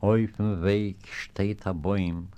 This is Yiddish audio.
Auf dem Weg steht ein Bäum,